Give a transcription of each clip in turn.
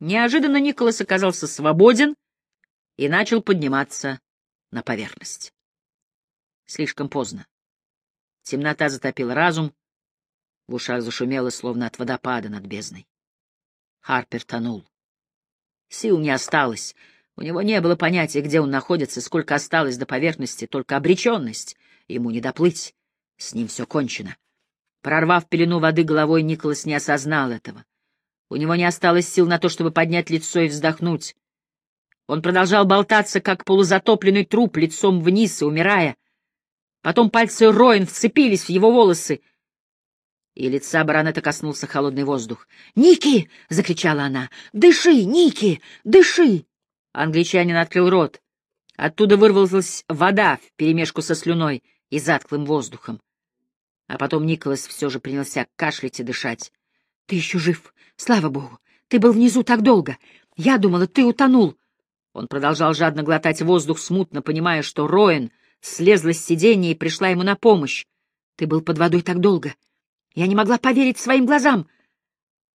Неожиданно Николас оказался свободен и начал подниматься на поверхность. Слишком поздно. Темнота затопила разум, в ушах зашумело, словно от водопада над бездной. Харпер тонул. Сил не осталось. У него не было понятия, где он находится, сколько осталось до поверхности, только обреченность. Ему не доплыть. С ним все кончено. Прорвав пелену воды головой, Николас не осознал этого. У него не осталось сил на то, чтобы поднять лицо и вздохнуть. Он продолжал болтаться, как полузатопленный труп, лицом вниз и умирая. Потом пальцы Роин вцепились в его волосы, и лица баронета коснулся холодный воздух. «Ники!» — закричала она. «Дыши, Ники! Дыши!» Англичанин открыл рот. Оттуда вырвалась вода вперемешку со слюной и затклым воздухом. А потом Николас все же принялся кашлять и дышать. «Ты еще жив! Слава богу! Ты был внизу так долго! Я думала, ты утонул!» Он продолжал жадно глотать воздух, смутно понимая, что Роэн слезла с сиденья и пришла ему на помощь. «Ты был под водой так долго! Я не могла поверить своим глазам.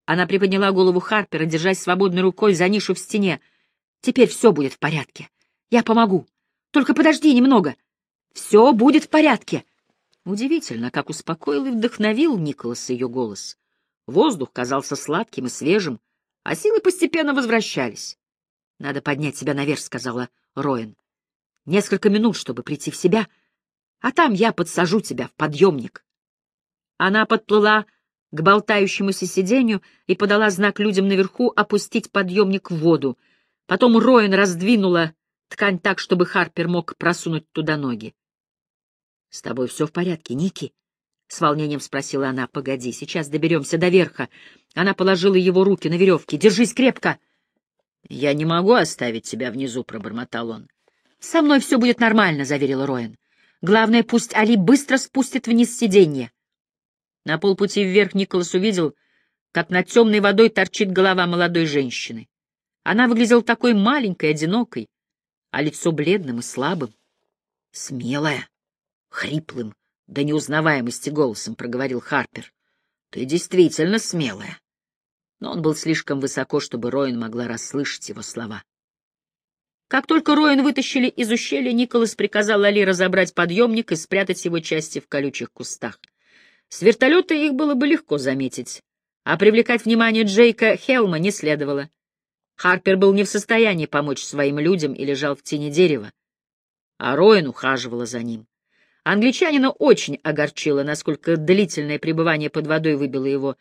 Она приподняла голову Харпера, держась свободной рукой за нишу в стене. Теперь все будет в порядке. Я помогу. Только подожди немного. Все будет в порядке. Удивительно, как успокоил и вдохновил Николас ее голос. Воздух казался сладким и свежим, а силы постепенно возвращались. — Надо поднять себя наверх, — сказала Роэн. — Несколько минут, чтобы прийти в себя, а там я подсажу тебя в подъемник. Она подплыла к болтающемуся сиденью и подала знак людям наверху опустить подъемник в воду. Потом Роин раздвинула ткань так, чтобы Харпер мог просунуть туда ноги. — С тобой все в порядке, Ники? — с волнением спросила она. — Погоди, сейчас доберемся до верха. Она положила его руки на веревке. — Держись крепко! — Я не могу оставить тебя внизу, — пробормотал он. — Со мной все будет нормально, — заверила Роин. — Главное, пусть Али быстро спустит вниз сиденье. На полпути вверх Николас увидел, как над темной водой торчит голова молодой женщины. Она выглядела такой маленькой, одинокой, а лицо бледным и слабым. «Смелая!» — хриплым, до неузнаваемости голосом проговорил Харпер. «Ты действительно смелая!» Но он был слишком высоко, чтобы Роин могла расслышать его слова. Как только Роин вытащили из ущелья, Николас приказал Али разобрать подъемник и спрятать его части в колючих кустах. С вертолета их было бы легко заметить, а привлекать внимание Джейка Хелма не следовало. Харпер был не в состоянии помочь своим людям и лежал в тени дерева, а Роэн ухаживала за ним. Англичанина очень огорчило, насколько длительное пребывание под водой выбило его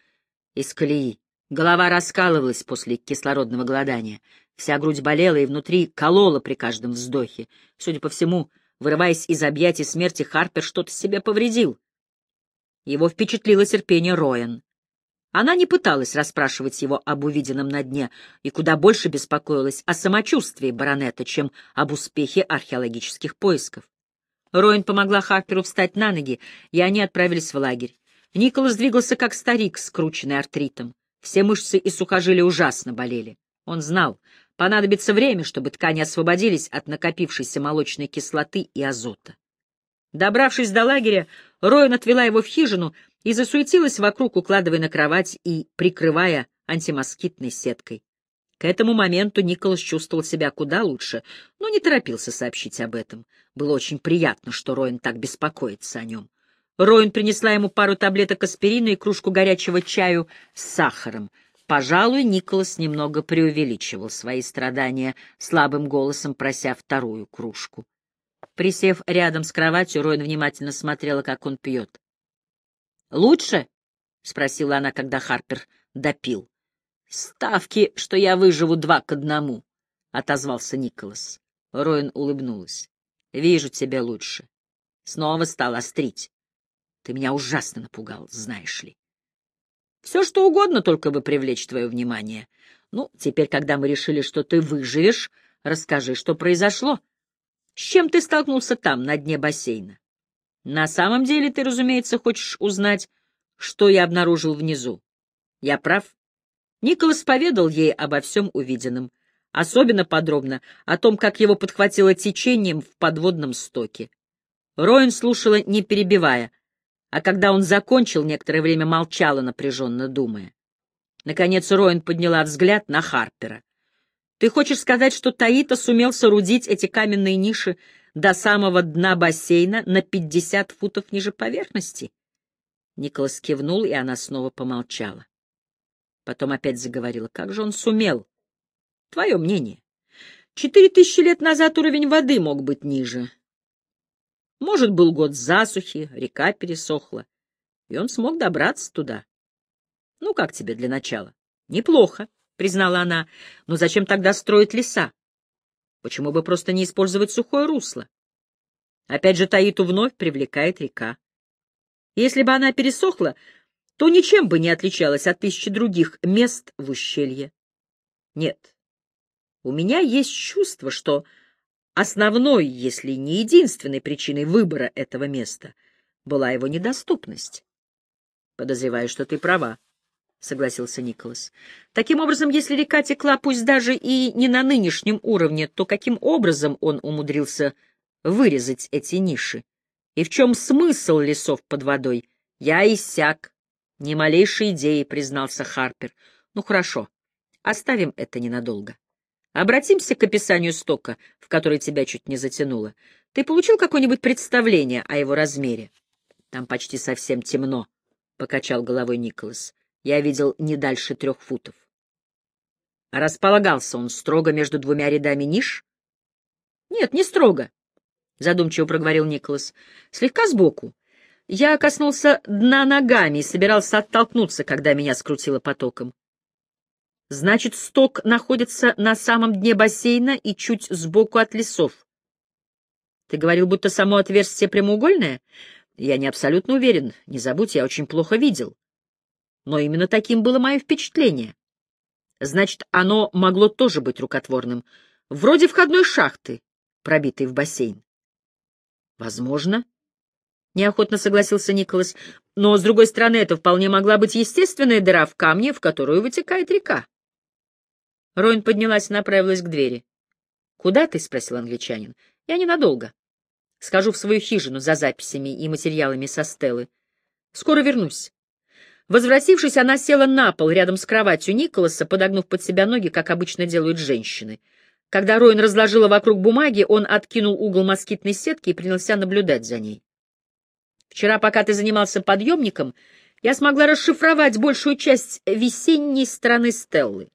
из колеи. Голова раскалывалась после кислородного голодания. Вся грудь болела и внутри колола при каждом вздохе. Судя по всему, вырываясь из объятий смерти, Харпер что-то себе повредил. Его впечатлило терпение Роэн. Она не пыталась расспрашивать его об увиденном на дне и куда больше беспокоилась о самочувствии баронета, чем об успехе археологических поисков. Роэн помогла Харперу встать на ноги, и они отправились в лагерь. Николас двигался как старик, скрученный артритом. Все мышцы и сухожилия ужасно болели. Он знал, понадобится время, чтобы ткани освободились от накопившейся молочной кислоты и азота. Добравшись до лагеря, Роин отвела его в хижину и засуетилась вокруг, укладывая на кровать и прикрывая антимоскитной сеткой. К этому моменту Николас чувствовал себя куда лучше, но не торопился сообщить об этом. Было очень приятно, что Роин так беспокоится о нем. Роин принесла ему пару таблеток аспирина и кружку горячего чаю с сахаром. Пожалуй, Николас немного преувеличивал свои страдания, слабым голосом прося вторую кружку. Присев рядом с кроватью, Ройн внимательно смотрела, как он пьет. «Лучше?» — спросила она, когда Харпер допил. «Ставки, что я выживу два к одному», — отозвался Николас. Роин улыбнулась. «Вижу тебя лучше. Снова стал острить. Ты меня ужасно напугал, знаешь ли. Все, что угодно, только бы привлечь твое внимание. Ну, теперь, когда мы решили, что ты выживешь, расскажи, что произошло». С чем ты столкнулся там, на дне бассейна? На самом деле ты, разумеется, хочешь узнать, что я обнаружил внизу. Я прав? Николас поведал ей обо всем увиденном, особенно подробно о том, как его подхватило течением в подводном стоке. Роин слушала, не перебивая, а когда он закончил, некоторое время молчала, напряженно думая. Наконец Роин подняла взгляд на Харпера. «Ты хочешь сказать, что Таита сумел соорудить эти каменные ниши до самого дна бассейна на пятьдесят футов ниже поверхности?» Николас кивнул, и она снова помолчала. Потом опять заговорила. «Как же он сумел? Твое мнение?» Четыре тысячи лет назад уровень воды мог быть ниже. Может, был год засухи, река пересохла, и он смог добраться туда. Ну, как тебе для начала? Неплохо, признала она, но зачем тогда строить леса? Почему бы просто не использовать сухое русло? Опять же, Таиту вновь привлекает река. Если бы она пересохла, то ничем бы не отличалась от тысячи других мест в ущелье. Нет, у меня есть чувство, что основной, если не единственной причиной выбора этого места была его недоступность. Подозреваю, что ты права, — согласился Николас. Таким образом, если река текла пусть даже и не на нынешнем уровне, то каким образом он умудрился вырезать эти ниши? И в чем смысл лесов под водой? Я иссяк. Ни малейшей идеи, признался Харпер. Ну хорошо, оставим это ненадолго. Обратимся к описанию стока, в который тебя чуть не затянуло. Ты получил какое-нибудь представление о его размере? Там почти совсем темно, — покачал головой Николас. Я видел не дальше трех футов. Располагался он строго между двумя рядами ниш? Нет, не строго, — задумчиво проговорил Николас. Слегка сбоку. Я коснулся дна ногами и собирался оттолкнуться, когда меня скрутило потоком. Значит, сток находится на самом дне бассейна и чуть сбоку от лесов. Ты говорил, будто само отверстие прямоугольное? Я не абсолютно уверен. Не забудь, я очень плохо видел. Но именно таким было мое впечатление. Значит, оно могло тоже быть рукотворным. Вроде входной шахты, пробитой в бассейн. Возможно. Неохотно согласился Николас. Но, с другой стороны, это вполне могла быть естественная дыра в камне, в которую вытекает река. Роин поднялась и направилась к двери. «Куда ты?» — спросил англичанин. «Я ненадолго. Схожу в свою хижину за записями и материалами со Стеллы. Скоро вернусь». Возвратившись, она села на пол рядом с кроватью Николаса, подогнув под себя ноги, как обычно делают женщины. Когда Роин разложила вокруг бумаги, он откинул угол москитной сетки и принялся наблюдать за ней. «Вчера, пока ты занимался подъемником, я смогла расшифровать большую часть весенней стороны Стеллы.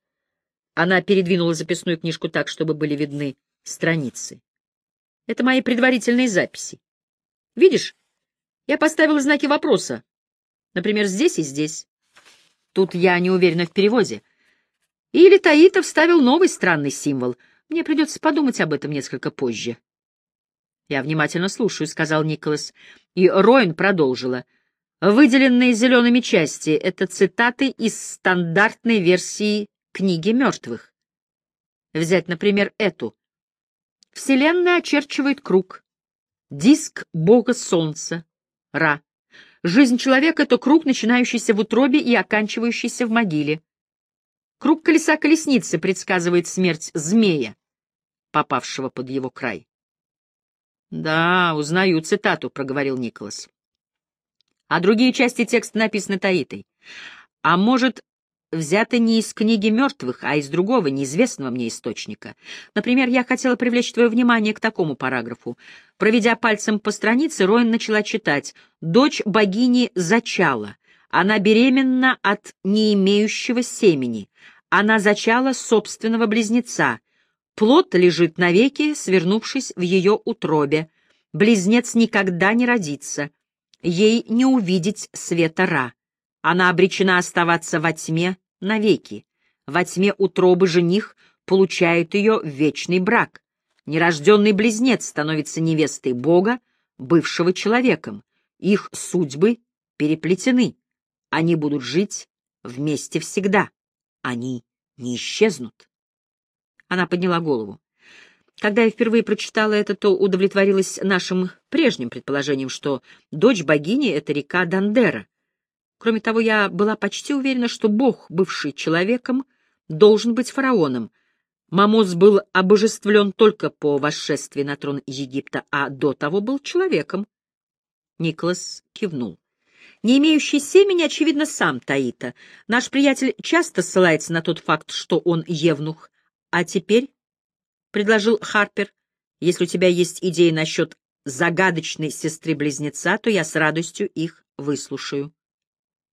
Она передвинула записную книжку так, чтобы были видны страницы. Это мои предварительные записи. Видишь, я поставила знаки вопроса. Например, здесь и здесь. Тут я не уверена в переводе. Или Таитов вставил новый странный символ. Мне придется подумать об этом несколько позже. «Я внимательно слушаю», — сказал Николас. И Роин продолжила. «Выделенные зелеными части — это цитаты из стандартной версии книги мертвых. Взять, например, эту. Вселенная очерчивает круг. Диск бога солнца. Ра. Жизнь человека — это круг, начинающийся в утробе и оканчивающийся в могиле. Круг колеса колесницы предсказывает смерть змея, попавшего под его край. «Да, узнаю цитату», — проговорил Николас. А другие части текста написаны Таитой. А может, взято не из книги мертвых, а из другого, неизвестного мне источника. Например, я хотела привлечь твое внимание к такому параграфу. Проведя пальцем по странице, Роин начала читать «Дочь богини зачала. Она беременна от не имеющего семени. Она зачала собственного близнеца. Плод лежит навеки, свернувшись в ее утробе. Близнец никогда не родится. Ей не увидеть света Ра. Она обречена оставаться во тьме навеки. Во тьме утробы жених получает ее в вечный брак. Нерожденный близнец становится невестой Бога, бывшего человеком. Их судьбы переплетены. Они будут жить вместе всегда. Они не исчезнут. Она подняла голову. Когда я впервые прочитала это, то удовлетворилась нашим прежним предположением, что дочь богини — это река Дандера. Кроме того, я была почти уверена, что Бог, бывший человеком, должен быть фараоном. Мамоз был обожествлен только по восшествии на трон Египта, а до того был человеком. Николас кивнул. Не имеющий семени, очевидно, сам Таита. Наш приятель часто ссылается на тот факт, что он евнух. А теперь, — предложил Харпер, — если у тебя есть идеи насчет загадочной сестры-близнеца, то я с радостью их выслушаю.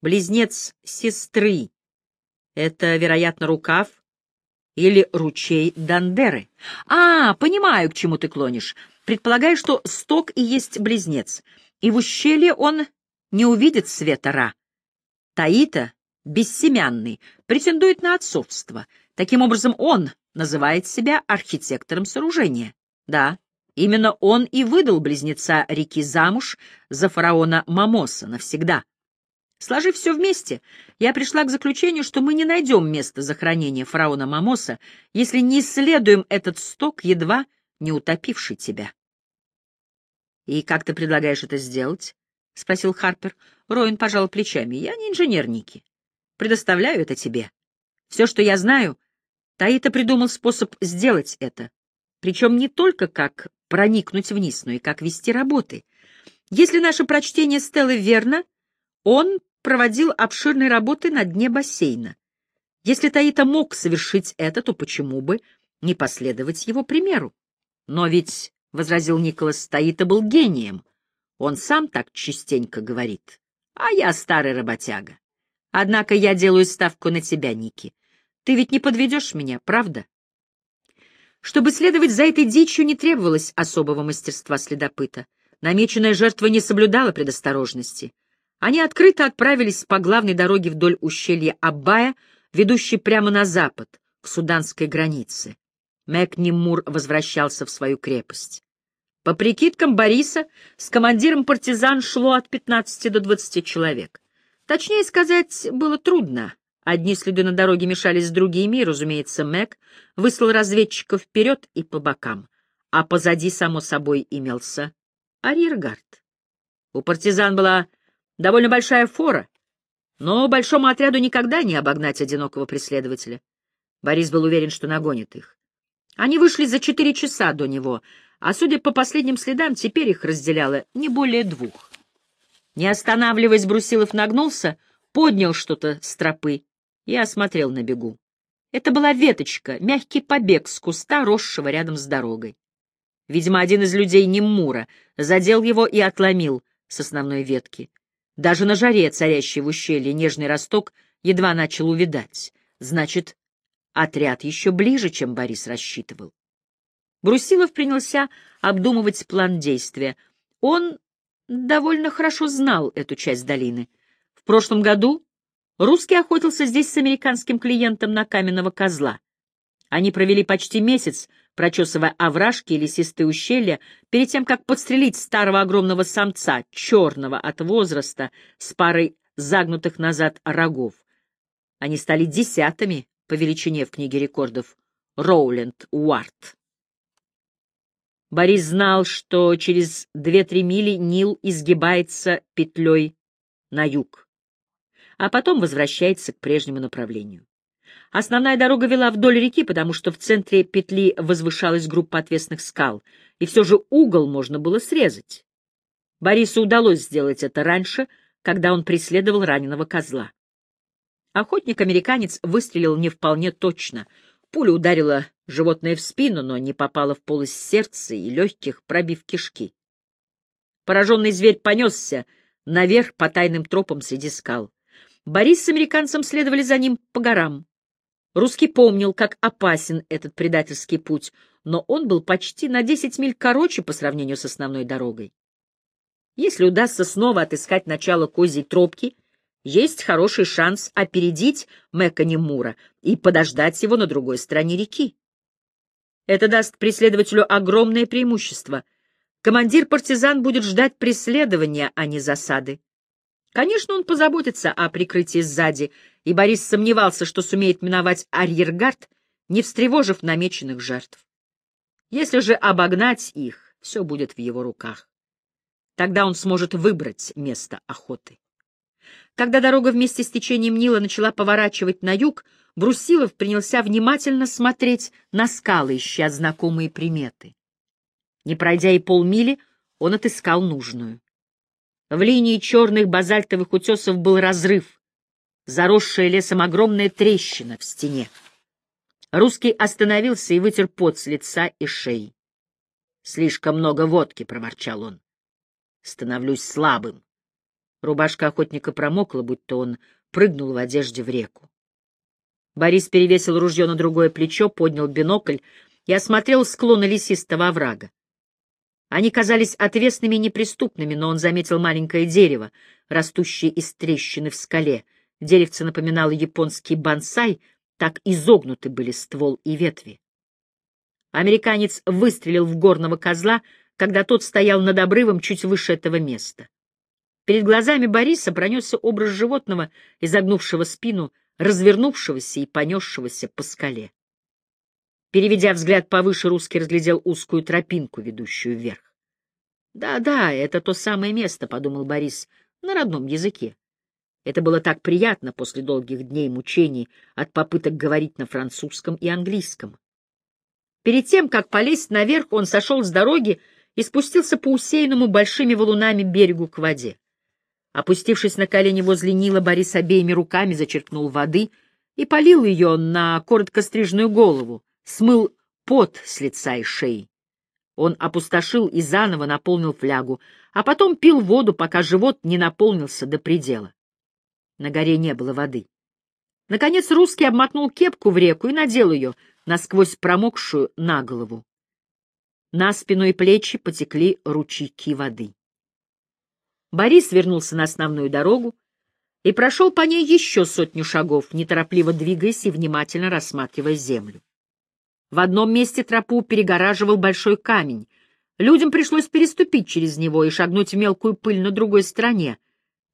Близнец сестры — это, вероятно, рукав или ручей Дандеры. А, понимаю, к чему ты клонишь. Предполагаю, что сток и есть близнец, и в ущелье он не увидит света Ра. Таита, бессемянный, претендует на отцовство. Таким образом, он называет себя архитектором сооружения. Да, именно он и выдал близнеца реки замуж за фараона Мамоса навсегда. Сложив все вместе, я пришла к заключению, что мы не найдем место захоронения фараона Мамоса, если не исследуем этот сток, едва не утопивший тебя. — И как ты предлагаешь это сделать? — спросил Харпер. Роин пожал плечами. — Я не инженер, Ники. Предоставляю это тебе. Все, что я знаю, Таита придумал способ сделать это. Причем не только как проникнуть вниз, но и как вести работы. Если наше прочтение Стеллы верно, он проводил обширные работы на дне бассейна. Если Таита мог совершить это, то почему бы не последовать его примеру? Но ведь, — возразил Николас, — Таита был гением. Он сам так частенько говорит. А я старый работяга. Однако я делаю ставку на тебя, Ники. Ты ведь не подведешь меня, правда? Чтобы следовать за этой дичью, не требовалось особого мастерства следопыта. Намеченная жертва не соблюдала предосторожности. Они открыто отправились по главной дороге вдоль ущелья Абая, ведущей прямо на запад, к суданской границе. Мэк Нимур возвращался в свою крепость. По прикидкам Бориса, с командиром партизан шло от 15 до 20 человек. Точнее сказать, было трудно. Одни следы на дороге мешались с другими, и, разумеется, Мэг выслал разведчиков вперед и по бокам, а позади, само собой, имелся арьергард. У партизан была довольно большая фора, но большому отряду никогда не обогнать одинокого преследователя. Борис был уверен, что нагонит их. Они вышли за четыре часа до него, а судя по последним следам, теперь их разделяло не более двух. Не останавливаясь, Брусилов нагнулся, поднял что-то с тропы и осмотрел на бегу. Это была веточка, мягкий побег с куста, росшего рядом с дорогой. Видимо, один из людей Неммура задел его и отломил с основной ветки. Даже на жаре, царящей в ущелье, нежный росток едва начал увидать. Значит, отряд еще ближе, чем Борис рассчитывал. Брусилов принялся обдумывать план действия. Он довольно хорошо знал эту часть долины. В прошлом году русский охотился здесь с американским клиентом на каменного козла. Они провели почти месяц, прочесывая овражки и лесистые ущелья, перед тем, как подстрелить старого огромного самца, черного от возраста, с парой загнутых назад рогов. Они стали десятыми по величине в книге рекордов Роуленд Уарт. Борис знал, что через две-три мили Нил изгибается петлей на юг, а потом возвращается к прежнему направлению. Основная дорога вела вдоль реки, потому что в центре петли возвышалась группа отвесных скал, и все же угол можно было срезать. Борису удалось сделать это раньше, когда он преследовал раненого козла. Охотник-американец выстрелил не вполне точно. Пуля ударила животное в спину, но не попало в полость сердца и легких, пробив кишки. Пораженный зверь понесся наверх по тайным тропам среди скал. Борис с американцем следовали за ним по горам. Русский помнил, как опасен этот предательский путь, но он был почти на десять миль короче по сравнению с основной дорогой. Если удастся снова отыскать начало козьей тропки, есть хороший шанс опередить Мэка Немура и подождать его на другой стороне реки. Это даст преследователю огромное преимущество. Командир партизан будет ждать преследования, а не засады. Конечно, он позаботится о прикрытии сзади, и Борис сомневался, что сумеет миновать арьергард, не встревожив намеченных жертв. Если же обогнать их, все будет в его руках. Тогда он сможет выбрать место охоты. Когда дорога вместе с течением Нила начала поворачивать на юг, Брусилов принялся внимательно смотреть на скалы, ища знакомые приметы. Не пройдя и полмили, он отыскал нужную. В линии черных базальтовых утесов был разрыв, заросшая лесом огромная трещина в стене. Русский остановился и вытер пот с лица и шеи. «Слишком много водки», — проворчал он. «Становлюсь слабым». Рубашка охотника промокла, будто он прыгнул в одежде в реку. Борис перевесил ружье на другое плечо, поднял бинокль и осмотрел склоны лесистого оврага. Они казались отвесными и неприступными, но он заметил маленькое дерево, растущее из трещины в скале. Деревце напоминало японский бонсай, так изогнуты были ствол и ветви. Американец выстрелил в горного козла, когда тот стоял над обрывом чуть выше этого места. Перед глазами Бориса пронесся образ животного, изогнувшего спину, развернувшегося и понесшегося по скале. Переведя взгляд повыше, русский разглядел узкую тропинку, ведущую вверх. «Да, да, это то самое место», — подумал Борис, — «на родном языке». Это было так приятно после долгих дней мучений от попыток говорить на французском и английском. Перед тем, как полезть наверх, он сошел с дороги и спустился по усеянному большими валунами берегу к воде. Опустившись на колени возле Нила, Борис обеими руками зачерпнул воды и полил ее на коротко стрижную голову, смыл пот с лица и шеи. Он опустошил и заново наполнил флягу, а потом пил воду, пока живот не наполнился до предела. На горе не было воды. Наконец русский обмотнул кепку в реку и надел ее, насквозь промокшую на голову. На спину и плечи потекли ручейки воды. Борис вернулся на основную дорогу и прошел по ней еще сотню шагов, неторопливо двигаясь и внимательно рассматривая землю. В одном месте тропу перегораживал большой камень. Людям пришлось переступить через него и шагнуть в мелкую пыль на другой стороне.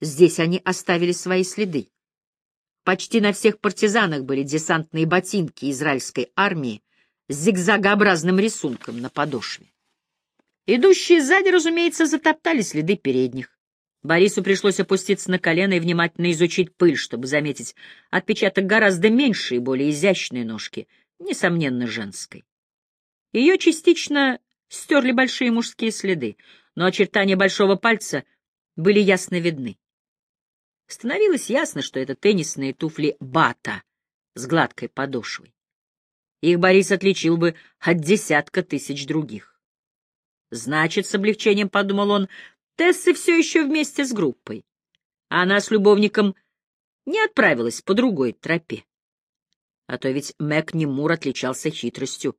Здесь они оставили свои следы. Почти на всех партизанах были десантные ботинки израильской армии с зигзагообразным рисунком на подошве. Идущие сзади, разумеется, затоптали следы передних. Борису пришлось опуститься на колено и внимательно изучить пыль, чтобы заметить отпечаток гораздо меньше и более изящной ножки — несомненно, женской. Ее частично стерли большие мужские следы, но очертания большого пальца были ясно видны. Становилось ясно, что это теннисные туфли бата с гладкой подошвой. Их Борис отличил бы от десятка тысяч других. Значит, с облегчением подумал он, Тессы все еще вместе с группой. Она с любовником не отправилась по другой тропе. А то ведь Мэг Немур отличался хитростью.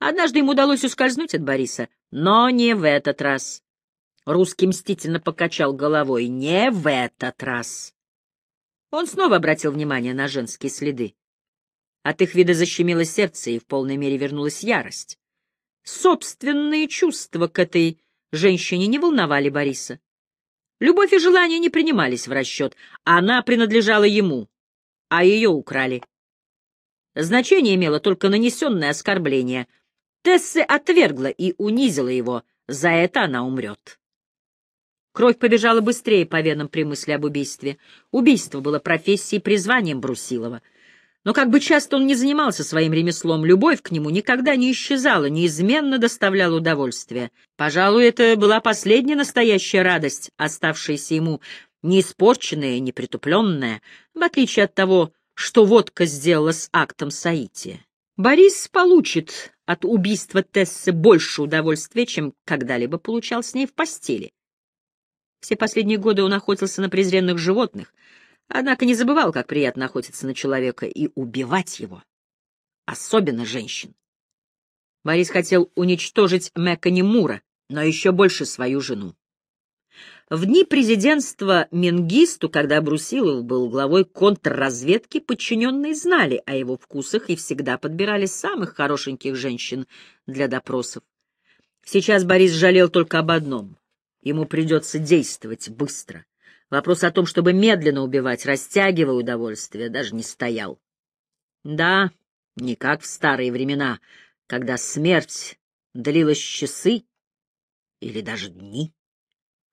Однажды ему удалось ускользнуть от Бориса, но не в этот раз. Русский мстительно покачал головой. Не в этот раз. Он снова обратил внимание на женские следы. От их вида защемило сердце, и в полной мере вернулась ярость. Собственные чувства к этой женщине не волновали Бориса. Любовь и желание не принимались в расчет. Она принадлежала ему, а ее украли. Значение имело только нанесенное оскорбление. Тессе отвергла и унизила его, за это она умрет. Кровь побежала быстрее по венам при мысли об убийстве. Убийство было профессией и призванием Брусилова. Но как бы часто он не занимался своим ремеслом, любовь к нему никогда не исчезала, неизменно доставляла удовольствие. Пожалуй, это была последняя настоящая радость, оставшаяся ему не испорченная, не притупленная, в отличие от того, что водка сделала с актом соития. Борис получит от убийства Тессы больше удовольствия, чем когда-либо получал с ней в постели. Все последние годы он охотился на презренных животных, однако не забывал, как приятно охотиться на человека и убивать его, особенно женщин. Борис хотел уничтожить Мэкани Мура, но еще больше свою жену. В дни президентства Менгисту, когда Брусилов был главой контрразведки, подчиненные знали о его вкусах и всегда подбирали самых хорошеньких женщин для допросов. Сейчас Борис жалел только об одном. Ему придется действовать быстро. Вопрос о том, чтобы медленно убивать, растягивая удовольствие, даже не стоял. Да, не как в старые времена, когда смерть длилась часы или даже дни.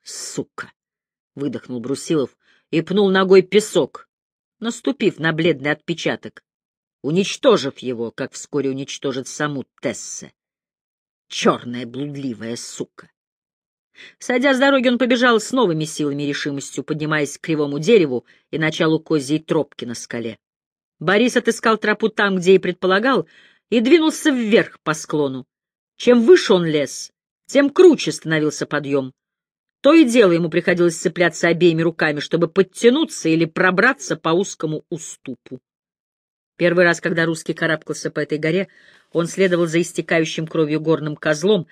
Сука! — выдохнул Брусилов и пнул ногой песок, наступив на бледный отпечаток, уничтожив его, как вскоре уничтожит саму Тессе. Черная блудливая сука! Сойдя с дороги, он побежал с новыми силами и решимостью, поднимаясь к кривому дереву и началу козьей тропки на скале. Борис отыскал тропу там, где и предполагал, и двинулся вверх по склону. Чем выше он лез, тем круче становился подъем. То и дело ему приходилось цепляться обеими руками, чтобы подтянуться или пробраться по узкому уступу. Первый раз, когда русский карабкался по этой горе, он следовал за истекающим кровью горным козлом,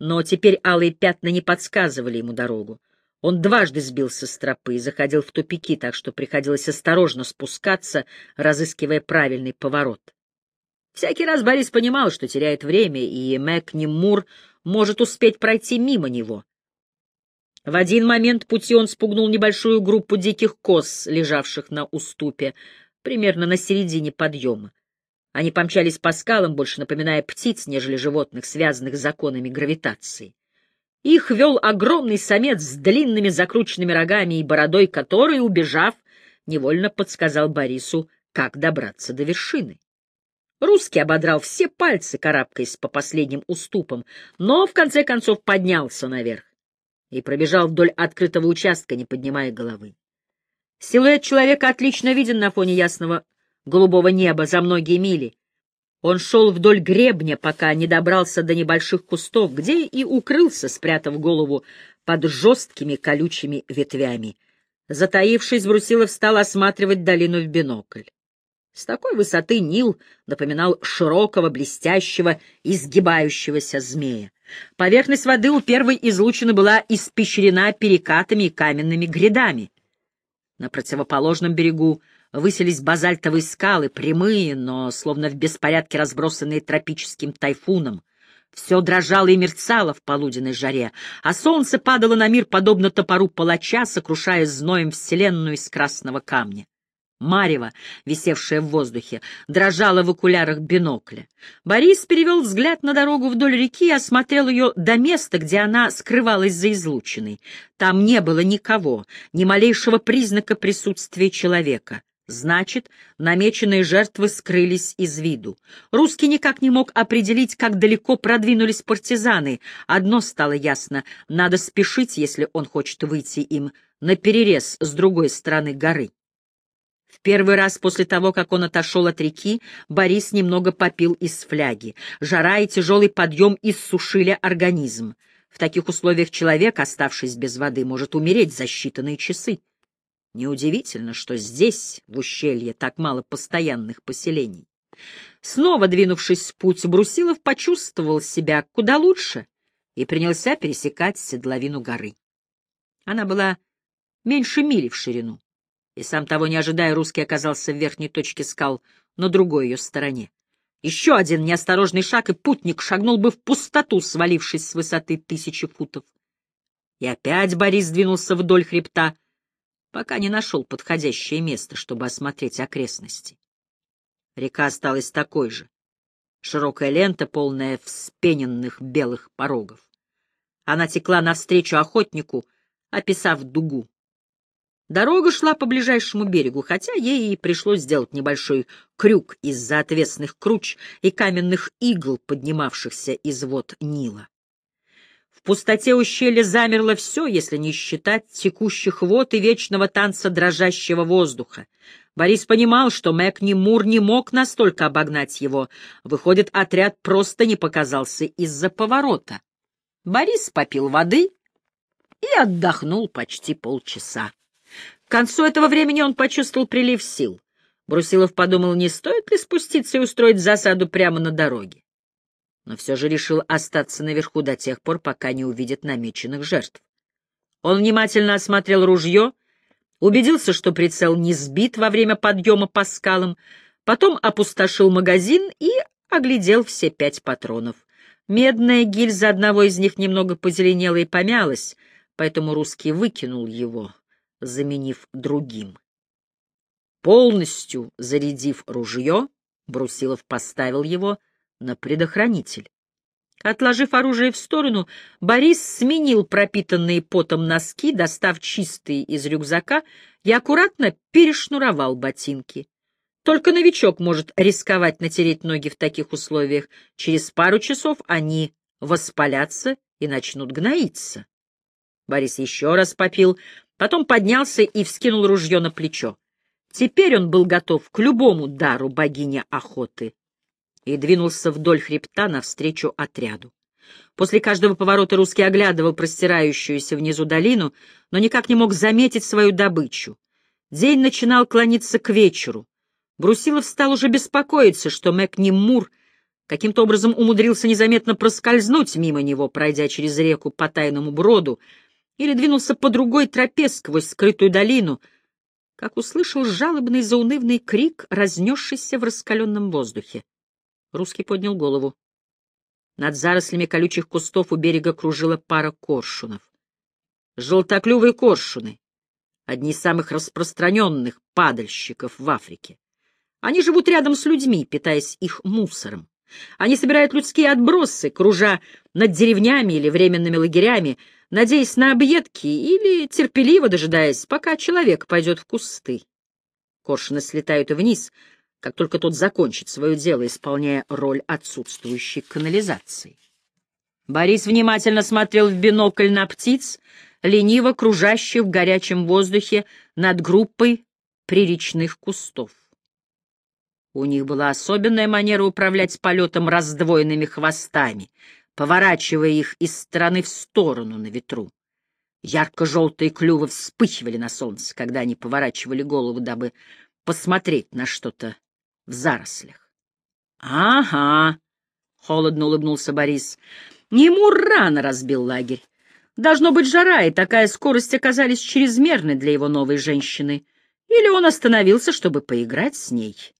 но теперь алые пятна не подсказывали ему дорогу. Он дважды сбился с тропы и заходил в тупики, так что приходилось осторожно спускаться, разыскивая правильный поворот. Всякий раз Борис понимал, что теряет время, и Мэкни Мур может успеть пройти мимо него. В один момент пути он спугнул небольшую группу диких коз, лежавших на уступе, примерно на середине подъема. Они помчались по скалам, больше напоминая птиц, нежели животных, связанных законами гравитации. Их вел огромный самец с длинными закрученными рогами и бородой, который, убежав, невольно подсказал Борису, как добраться до вершины. Русский ободрал все пальцы, карабкаясь по последним уступам, но в конце концов поднялся наверх и пробежал вдоль открытого участка, не поднимая головы. Силуэт человека отлично виден на фоне ясного голубого неба за многие мили. Он шел вдоль гребня, пока не добрался до небольших кустов, где и укрылся, спрятав голову под жесткими колючими ветвями. Затаившись, Брусилов стал осматривать долину в бинокль. С такой высоты Нил напоминал широкого, блестящего, изгибающегося змея. Поверхность воды у первой излучины была испещрена перекатами и каменными грядами. На противоположном берегу высились базальтовые скалы, прямые, но словно в беспорядке разбросанные тропическим тайфуном. Все дрожало и мерцало в полуденной жаре, а солнце падало на мир подобно топору палача, сокрушая зноем вселенную из красного камня. Марева, висевшая в воздухе, дрожала в окулярах бинокля. Борис перевел взгляд на дорогу вдоль реки и осмотрел ее до места, где она скрывалась за излучиной. Там не было никого, ни малейшего признака присутствия человека. Значит, намеченные жертвы скрылись из виду. Русский никак не мог определить, как далеко продвинулись партизаны. Одно стало ясно — надо спешить, если он хочет выйти им на перерез с другой стороны горы. В первый раз после того, как он отошел от реки, Борис немного попил из фляги. Жара и тяжелый подъем иссушили организм. В таких условиях человек, оставшись без воды, может умереть за считанные часы. Неудивительно, что здесь, в ущелье, так мало постоянных поселений. Снова двинувшись в путь, Брусилов почувствовал себя куда лучше и принялся пересекать седловину горы. Она была меньше мили в ширину и сам того не ожидая, русский оказался в верхней точке скал на другой ее стороне. Еще один неосторожный шаг, и путник шагнул бы в пустоту, свалившись с высоты тысячи футов. И опять Борис двинулся вдоль хребта, пока не нашел подходящее место, чтобы осмотреть окрестности. Река осталась такой же. Широкая лента, полная вспененных белых порогов. Она текла навстречу охотнику, описав дугу. Дорога шла по ближайшему берегу, хотя ей и пришлось сделать небольшой крюк из-за отвесных круч и каменных игл, поднимавшихся из вод Нила. В пустоте ущелья замерло все, если не считать текущих вод и вечного танца дрожащего воздуха. Борис понимал, что Мэкни Мур не мог настолько обогнать его. Выходит, отряд просто не показался из-за поворота. Борис попил воды и отдохнул почти полчаса. К концу этого времени он почувствовал прилив сил. Брусилов подумал, не стоит ли спуститься и устроить засаду прямо на дороге. Но все же решил остаться наверху до тех пор, пока не увидит намеченных жертв. Он внимательно осмотрел ружье, убедился, что прицел не сбит во время подъема по скалам, потом опустошил магазин и оглядел все пять патронов. Медная гильза одного из них немного позеленела и помялась, поэтому русский выкинул его заменив другим. Полностью зарядив ружье, Брусилов поставил его на предохранитель. Отложив оружие в сторону, Борис сменил пропитанные потом носки, достав чистые из рюкзака, и аккуратно перешнуровал ботинки. Только новичок может рисковать натереть ноги в таких условиях. Через пару часов они воспалятся и начнут гноиться. Борис еще раз попил, потом поднялся и вскинул ружье на плечо. Теперь он был готов к любому дару богини охоты и двинулся вдоль хребта навстречу отряду. После каждого поворота русский оглядывал простирающуюся внизу долину, но никак не мог заметить свою добычу. День начинал клониться к вечеру. Брусилов стал уже беспокоиться, что Мэк Мур каким-то образом умудрился незаметно проскользнуть мимо него, пройдя через реку по тайному броду, или двинулся по другой тропе сквозь скрытую долину, как услышал жалобный заунывный крик, разнесшийся в раскаленном воздухе. Русский поднял голову. Над зарослями колючих кустов у берега кружила пара коршунов. Желтоклювые коршуны — одни из самых распространенных падальщиков в Африке. Они живут рядом с людьми, питаясь их мусором. Они собирают людские отбросы, кружа над деревнями или временными лагерями, надеясь на объедки или терпеливо дожидаясь, пока человек пойдет в кусты. Коршуны слетают вниз, как только тот закончит свое дело, исполняя роль отсутствующей канализации. Борис внимательно смотрел в бинокль на птиц, лениво кружащих в горячем воздухе над группой приречных кустов. У них была особенная манера управлять полетом раздвоенными хвостами, поворачивая их из стороны в сторону на ветру. Ярко-желтые клювы вспыхивали на солнце, когда они поворачивали голову, дабы посмотреть на что-то в зарослях. — Ага, — холодно улыбнулся Борис. — Ему рано разбил лагерь. Должно быть жара, и такая скорость оказались чрезмерной для его новой женщины. Или он остановился, чтобы поиграть с ней.